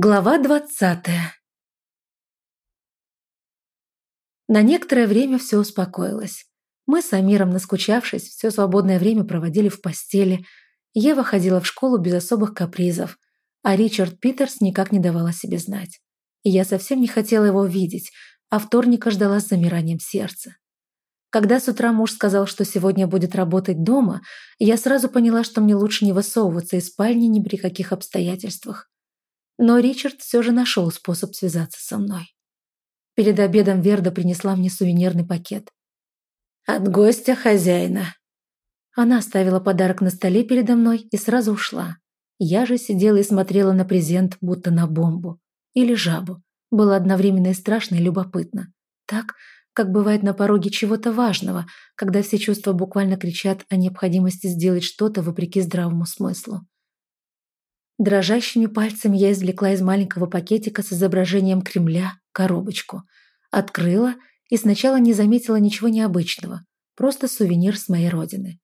Глава двадцатая На некоторое время все успокоилось. Мы с Амиром, наскучавшись, все свободное время проводили в постели. Ева ходила в школу без особых капризов, а Ричард Питерс никак не давал о себе знать. И я совсем не хотела его видеть, а вторника ждала с замиранием сердца. Когда с утра муж сказал, что сегодня будет работать дома, я сразу поняла, что мне лучше не высовываться из спальни ни при каких обстоятельствах. Но Ричард все же нашел способ связаться со мной. Перед обедом Верда принесла мне сувенирный пакет. «От гостя хозяина». Она оставила подарок на столе передо мной и сразу ушла. Я же сидела и смотрела на презент, будто на бомбу. Или жабу. Было одновременно и страшно, и любопытно. Так, как бывает на пороге чего-то важного, когда все чувства буквально кричат о необходимости сделать что-то вопреки здравому смыслу. Дрожащими пальцами я извлекла из маленького пакетика с изображением Кремля коробочку. Открыла и сначала не заметила ничего необычного. Просто сувенир с моей родины.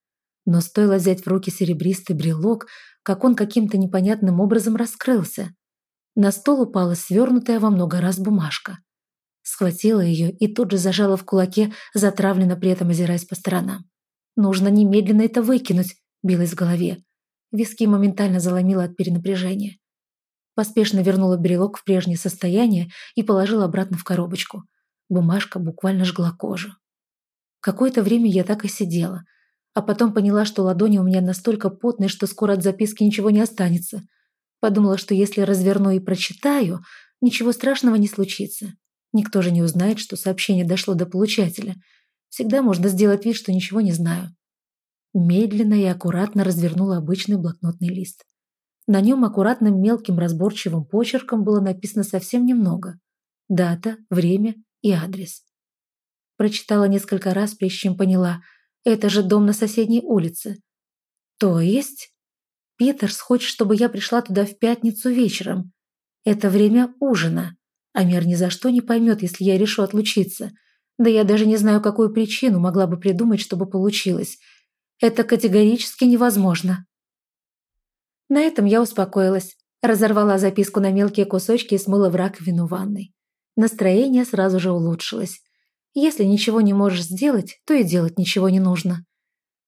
Но стоило взять в руки серебристый брелок, как он каким-то непонятным образом раскрылся. На стол упала свернутая во много раз бумажка. Схватила ее и тут же зажала в кулаке, затравленно при этом озираясь по сторонам. «Нужно немедленно это выкинуть», — билось в голове. Виски моментально заломило от перенапряжения. Поспешно вернула брелок в прежнее состояние и положила обратно в коробочку. Бумажка буквально жгла кожу. Какое-то время я так и сидела, а потом поняла, что ладони у меня настолько потные, что скоро от записки ничего не останется. Подумала, что если разверну и прочитаю, ничего страшного не случится. Никто же не узнает, что сообщение дошло до получателя. Всегда можно сделать вид, что ничего не знаю медленно и аккуратно развернула обычный блокнотный лист. На нем аккуратным мелким разборчивым почерком было написано совсем немного. Дата, время и адрес. Прочитала несколько раз, прежде чем поняла. Это же дом на соседней улице. То есть... Питерс хочет, чтобы я пришла туда в пятницу вечером. Это время ужина. Амер ни за что не поймет, если я решу отлучиться. Да я даже не знаю, какую причину могла бы придумать, чтобы получилось – это категорически невозможно. На этом я успокоилась, разорвала записку на мелкие кусочки и смыла в раковину ванной. Настроение сразу же улучшилось. Если ничего не можешь сделать, то и делать ничего не нужно.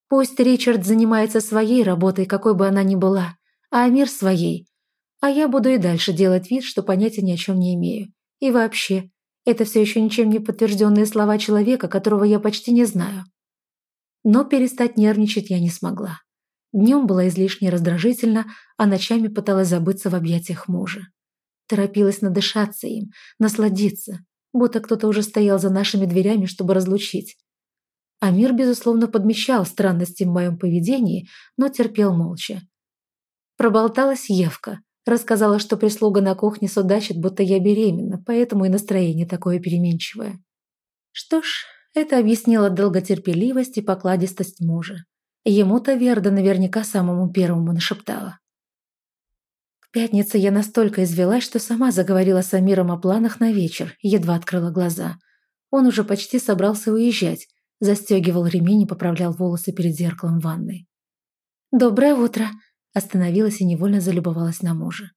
Пусть Ричард занимается своей работой, какой бы она ни была, а Амир своей. А я буду и дальше делать вид, что понятия ни о чем не имею. И вообще, это все еще ничем не подтвержденные слова человека, которого я почти не знаю. Но перестать нервничать я не смогла. Днем была излишне раздражительна, а ночами пыталась забыться в объятиях мужа. Торопилась надышаться им, насладиться, будто кто-то уже стоял за нашими дверями, чтобы разлучить. Амир, безусловно, подмечал странности в моем поведении, но терпел молча. Проболталась Евка, рассказала, что прислуга на кухне судачит, будто я беременна, поэтому и настроение такое переменчивое. Что ж, это объяснило долготерпеливость и покладистость мужа. Ему-то Верда наверняка самому первому нашептала. К пятнице я настолько извелась, что сама заговорила с Амиром о планах на вечер, едва открыла глаза. Он уже почти собрался уезжать, застегивал ремень и поправлял волосы перед зеркалом ванной. «Доброе утро!» – остановилась и невольно залюбовалась на мужа.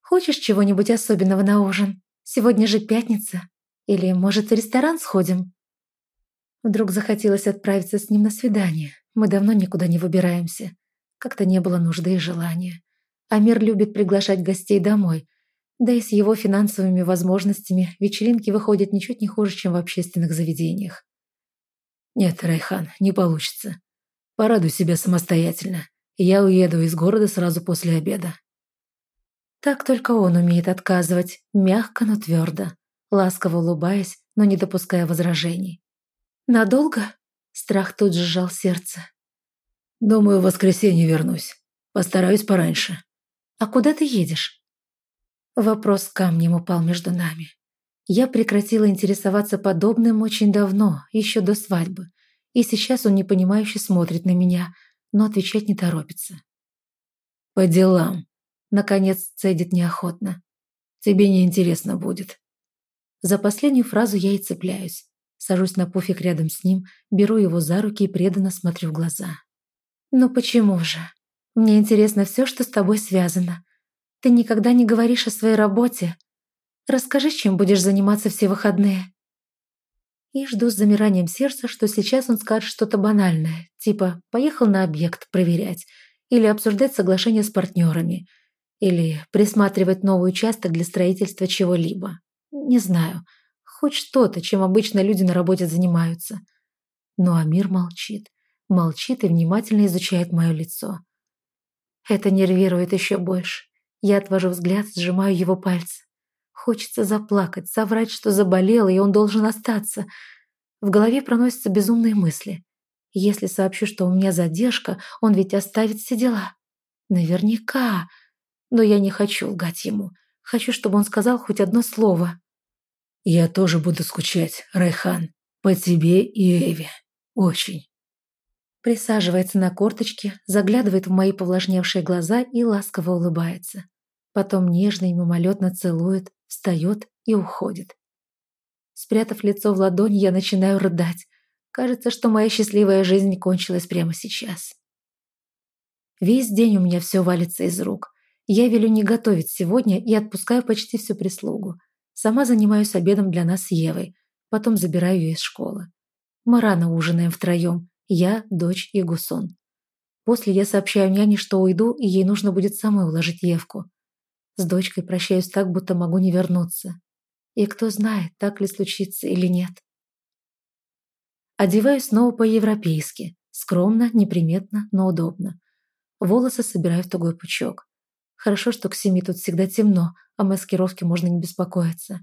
«Хочешь чего-нибудь особенного на ужин? Сегодня же пятница. Или, может, в ресторан сходим?» Вдруг захотелось отправиться с ним на свидание. Мы давно никуда не выбираемся. Как-то не было нужды и желания. Амир любит приглашать гостей домой. Да и с его финансовыми возможностями вечеринки выходят ничуть не хуже, чем в общественных заведениях. Нет, Райхан, не получится. Порадуй себя самостоятельно. Я уеду из города сразу после обеда. Так только он умеет отказывать, мягко, но твердо, ласково улыбаясь, но не допуская возражений. «Надолго?» Страх тут же сжал сердце. «Думаю, в воскресенье вернусь. Постараюсь пораньше». «А куда ты едешь?» Вопрос камнем упал между нами. Я прекратила интересоваться подобным очень давно, еще до свадьбы. И сейчас он непонимающе смотрит на меня, но отвечать не торопится. «По делам», — наконец цедит неохотно. «Тебе неинтересно будет». За последнюю фразу я и цепляюсь. Сажусь на пуфик рядом с ним, беру его за руки и преданно смотрю в глаза. «Ну почему же? Мне интересно все, что с тобой связано. Ты никогда не говоришь о своей работе. Расскажи, чем будешь заниматься все выходные». И жду с замиранием сердца, что сейчас он скажет что-то банальное, типа «поехал на объект проверять» или обсуждать соглашение с партнерами, или присматривать новый участок для строительства чего-либо. Не знаю, хоть что-то, чем обычно люди на работе занимаются. Но Амир молчит, молчит и внимательно изучает мое лицо. Это нервирует еще больше. Я отвожу взгляд, сжимаю его пальцы. Хочется заплакать, соврать, что заболела, и он должен остаться. В голове проносятся безумные мысли. Если сообщу, что у меня задержка, он ведь оставит все дела. Наверняка. Но я не хочу лгать ему. Хочу, чтобы он сказал хоть одно слово. «Я тоже буду скучать, Райхан. По тебе и Эве. Очень». Присаживается на корточки, заглядывает в мои повлажневшие глаза и ласково улыбается. Потом нежно и мимолетно целует, встает и уходит. Спрятав лицо в ладонь, я начинаю рыдать. Кажется, что моя счастливая жизнь кончилась прямо сейчас. Весь день у меня все валится из рук. Я велю не готовить сегодня и отпускаю почти всю прислугу. Сама занимаюсь обедом для нас с Евой, потом забираю ее из школы. Мы рано ужинаем втроем, я, дочь и Гусон. После я сообщаю няне, что уйду, и ей нужно будет самой уложить Евку. С дочкой прощаюсь так, будто могу не вернуться. И кто знает, так ли случится или нет. Одеваюсь снова по-европейски. Скромно, неприметно, но удобно. Волосы собираю в тугой пучок. Хорошо, что к семи тут всегда темно, о маскировке можно не беспокоиться.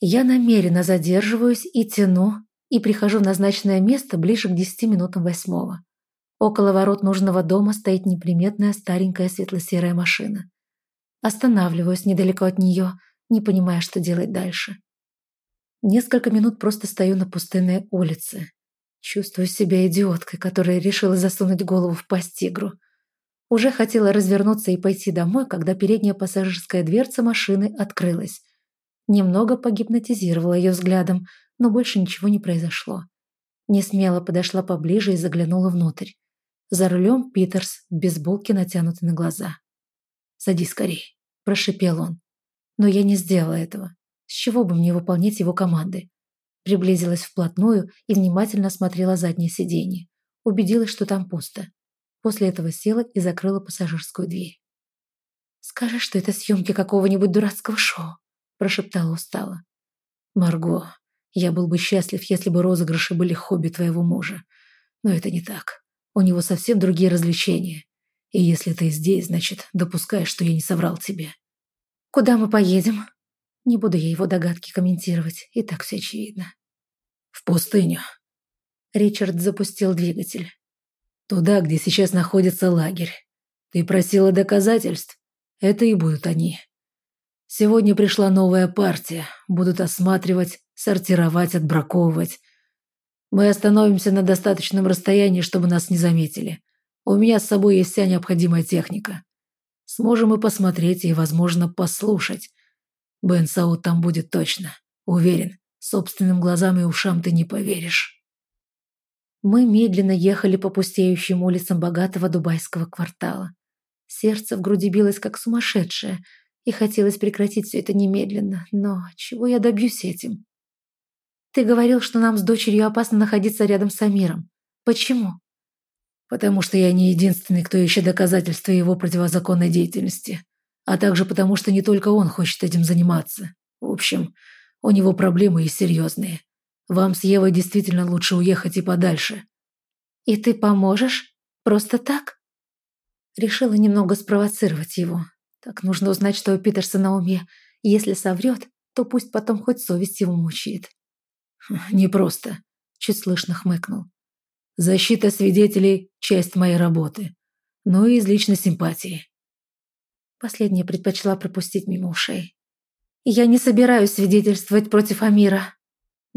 Я намеренно задерживаюсь и тяну, и прихожу в назначенное место ближе к десяти минутам восьмого. Около ворот нужного дома стоит неприметная старенькая светло-серая машина. Останавливаюсь недалеко от нее, не понимая, что делать дальше. Несколько минут просто стою на пустынной улице. Чувствую себя идиоткой, которая решила засунуть голову в пасть тигру. Уже хотела развернуться и пойти домой, когда передняя пассажирская дверца машины открылась. Немного погипнотизировала ее взглядом, но больше ничего не произошло. Не смело подошла поближе и заглянула внутрь. За рулем Питерс, без булки натянуты на глаза. «Садись скорей», – прошипел он. Но я не сделала этого. С чего бы мне выполнять его команды? Приблизилась вплотную и внимательно осмотрела заднее сиденье. Убедилась, что там пусто. После этого села и закрыла пассажирскую дверь. «Скажи, что это съемки какого-нибудь дурацкого шоу», – прошептала устало. «Марго, я был бы счастлив, если бы розыгрыши были хобби твоего мужа. Но это не так. У него совсем другие развлечения. И если ты здесь, значит, допускаешь, что я не соврал тебе». «Куда мы поедем?» Не буду я его догадки комментировать, и так все очевидно. «В пустыню». Ричард запустил двигатель. «Туда, где сейчас находится лагерь. Ты просила доказательств? Это и будут они. Сегодня пришла новая партия. Будут осматривать, сортировать, отбраковывать. Мы остановимся на достаточном расстоянии, чтобы нас не заметили. У меня с собой есть вся необходимая техника. Сможем и посмотреть, и, возможно, послушать. Бен Саут там будет точно. Уверен, собственным глазам и ушам ты не поверишь. Мы медленно ехали по пустеющим улицам богатого дубайского квартала. Сердце в груди билось как сумасшедшее, и хотелось прекратить все это немедленно. Но чего я добьюсь этим? Ты говорил, что нам с дочерью опасно находиться рядом с Амиром. Почему? Потому что я не единственный, кто ищет доказательства его противозаконной деятельности. А также потому, что не только он хочет этим заниматься. В общем, у него проблемы и серьезные. Вам с Евой действительно лучше уехать и подальше. И ты поможешь? Просто так? Решила немного спровоцировать его. Так нужно узнать, что у Питерса на уме. Если соврет, то пусть потом хоть совесть его мучает. «Непросто», — чуть слышно хмыкнул. Защита свидетелей – часть моей работы. Ну и из личной симпатии. Последняя предпочла пропустить мимо ушей. «Я не собираюсь свидетельствовать против Амира».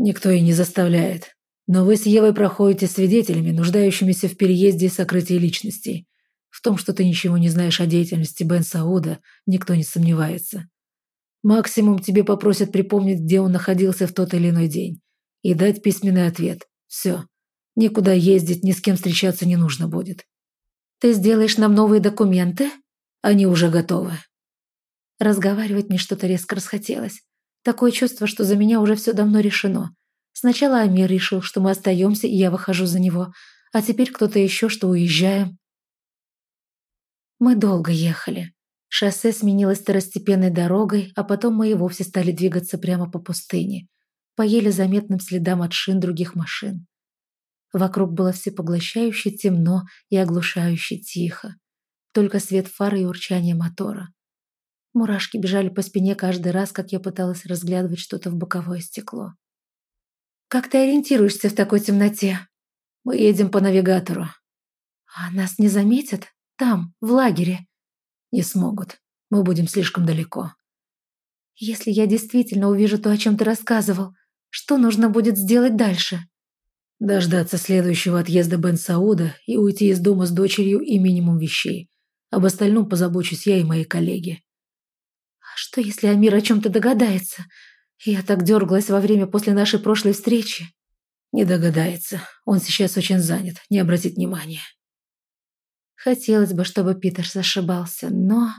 «Никто и не заставляет. Но вы с Евой проходите свидетелями, нуждающимися в переезде и сокрытии личностей. В том, что ты ничего не знаешь о деятельности Бен Сауда, никто не сомневается. Максимум тебе попросят припомнить, где он находился в тот или иной день, и дать письменный ответ. Все. Никуда ездить, ни с кем встречаться не нужно будет. Ты сделаешь нам новые документы? Они уже готовы. Разговаривать мне что-то резко расхотелось. Такое чувство, что за меня уже все давно решено. Сначала Амир решил, что мы остаемся, и я выхожу за него, а теперь кто-то еще, что уезжаем. Мы долго ехали. Шоссе сменилось второстепенной дорогой, а потом мы и вовсе стали двигаться прямо по пустыне, по еле заметным следам от шин других машин. Вокруг было всепоглощающе темно и оглушающе тихо. Только свет фары и урчание мотора. Мурашки бежали по спине каждый раз, как я пыталась разглядывать что-то в боковое стекло. «Как ты ориентируешься в такой темноте?» «Мы едем по навигатору». «А нас не заметят? Там, в лагере?» «Не смогут. Мы будем слишком далеко». «Если я действительно увижу то, о чем ты рассказывал, что нужно будет сделать дальше?» Дождаться следующего отъезда Бен Сауда и уйти из дома с дочерью и минимум вещей. Об остальном позабочусь я и мои коллеги. А что, если Амир о чем-то догадается? Я так дергалась во время после нашей прошлой встречи. Не догадается. Он сейчас очень занят, не обратит внимания. Хотелось бы, чтобы Питер ошибался, но...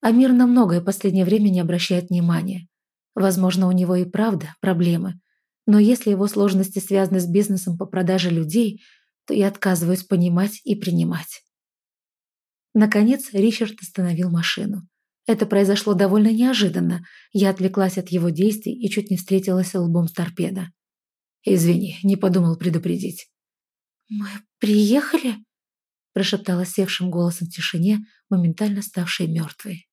Амир на многое последнее время не обращает внимания. Возможно, у него и правда проблемы, но если его сложности связаны с бизнесом по продаже людей, то я отказываюсь понимать и принимать. Наконец Ричард остановил машину. Это произошло довольно неожиданно. Я отвлеклась от его действий и чуть не встретилась лбом с торпедо. «Извини, не подумал предупредить». «Мы приехали?» прошептала севшим голосом в тишине, моментально ставшей мертвой.